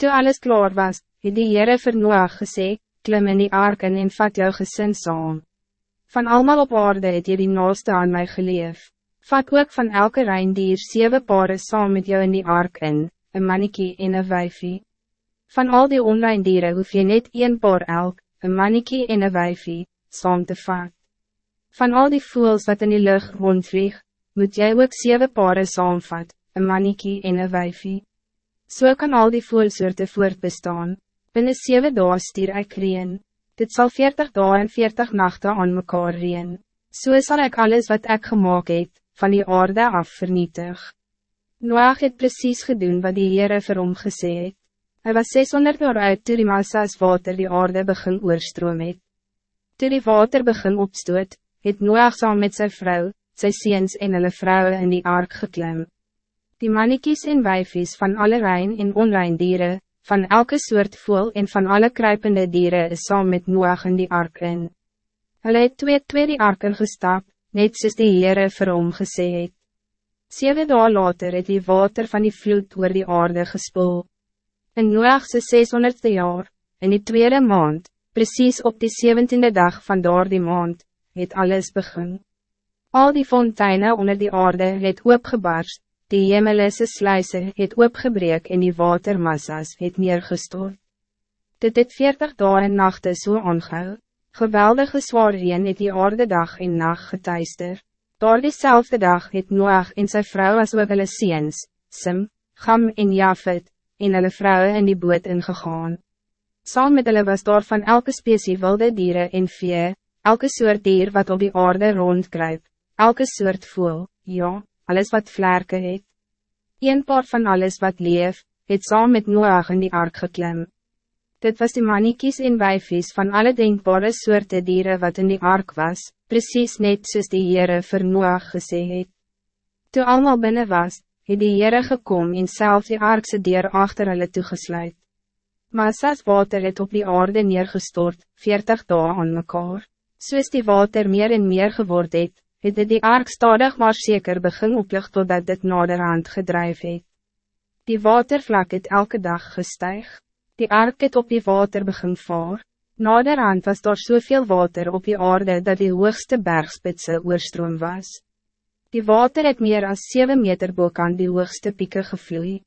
Toe alles klaar was, het die Heere vir Noach gesê, klim in die ark en vat jou gesin saam. Van allemaal op aarde het jy die naaste aan mij geleef. Vat ook van elke reindier zeven pare saam met jou in die ark in, een manneke en een wijfie. Van al die onreindieren hoef je net een paar elk, een manneke en een wijfie, saam te vat. Van al die voels wat in die lucht rondvlieg, moet jij ook zeven pare saamvat, een manneke en een wijfie. So kan al die voelsoorte voortbestaan. Binnen zeven dagen stier ek reen. Dit zal veertig dagen en veertig nachten aan mekaar reen. So zal ik alles wat ik gemaakt het, van die aarde af vernietig. Noach het precies gedaan wat die Heere vir hom gesê het. Hy was 600 jaar uit toe die massa's water die aarde begin oorstroom het. Toe die water begin opstoot, het Noach saam met zijn vrouw, sy seens en hulle vrouwen in die ark geklim. Die mannekies en wijfies van alle rein en onrein dieren, van elke soort voel en van alle kruipende dieren is saam met Noach in die ark in. Hulle het twee twee die ark ingestap, net soos die Heere vir hom gesê het. Zeven dagen later het die water van die vloed oor die aarde gespoel. In Noachse 600ste jaar, in die tweede maand, precies op die 17e dag van daar die maand, het alles begin. Al die fonteinen onder die aarde het opgebarst, Die hemelisse sluise het oopgebreek en die watermassas het neergestort. Dit het veertig dagen en nachten so aangehou. Geweldige zwaar reen het die aarde dag en nacht getuister. Door diezelfde dag het Noach en zijn vrouw as ook hulle seens, Sim, Gam en Jafet, en hulle vrouwen in die boot ingegaan. Saam met hulle was daar van elke specie wilde dieren en vee, elke soort dier wat op die aarde rondkruip, elke soort voel, ja alles wat vlerke het. Een paar van alles wat leef, het saam met Noach in die ark geklim. Dit was die maniekies en wijfies van alle denkbare soorten dieren wat in die ark was, precies net soos die Heere vir Noach gesê het. Toe allemaal binnen was, het die Heere gekom en self die arkse deur achter hulle toegesluit. Massa's water het op die aarde neergestort, 40 dagen aan mekaar. Soos die water meer en meer geword het, het dit die ark stadig maar zeker begin oplig totdat dit naderhand gedrijf het. Die watervlak het elke dag gestijg. Die ark het op die water begin vaar. Naderhand was daar soveel water op die aarde dat die hoogste bergspitse oorstroom was. Die water het meer als 7 meter boek aan die hoogste pieken gevloeid.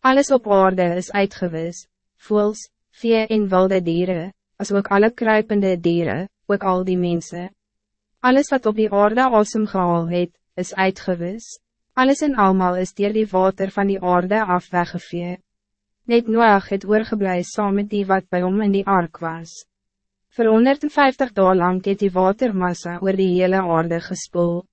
Alles op aarde is uitgewis, voels, vee en wilde dieren, als ook alle kruipende dieren, ook al die mensen. Alles wat op die aarde asem gehaal het, is uitgewis. Alles en almal is dier die water van die aarde af weggevee. Net Noach het oorgeblij saam met die wat bij hom in die ark was. Voor 150 dagen lang het die watermassa oor die hele aarde gespoeld.